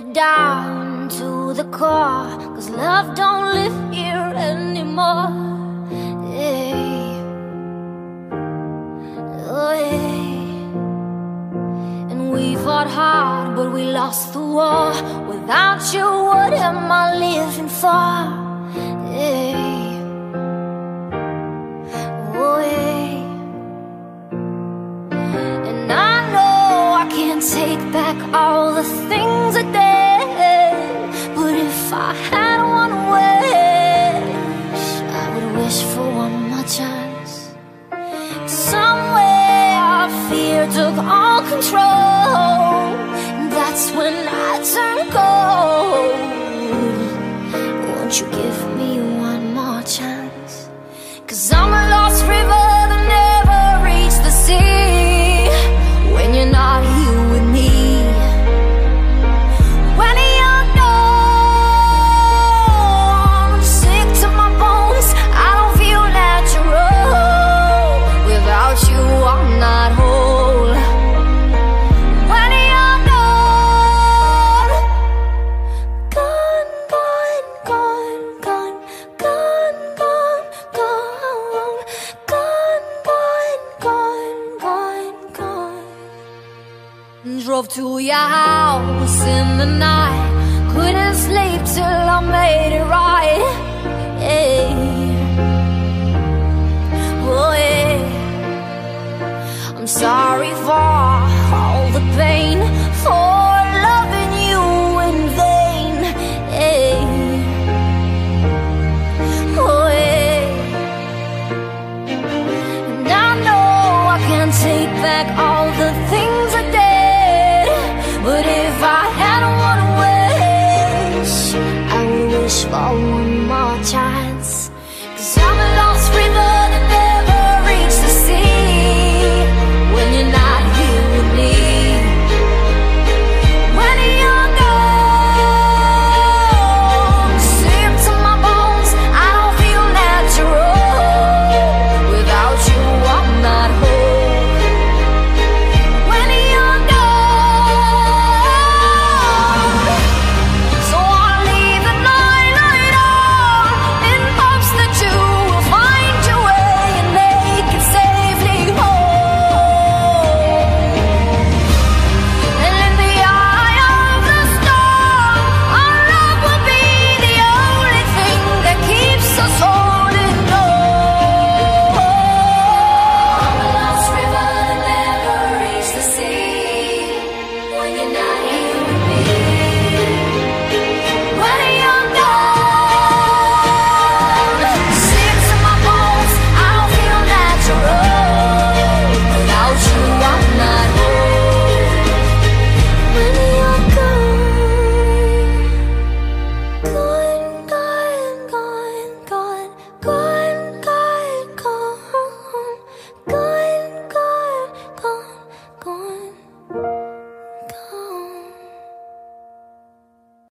down to the core Cause love don't live here anymore hey. oh, hey. And we fought hard but we lost the war Without you what am I living for hey. oh. And I know I can't take back all the things did But if I had one wish I would wish for one more chance. Somewhere fear took all control Drove to your house in the night. Couldn't sleep till I made it right. Yeah. Oh yeah. I'm sorry for all the pain. For wish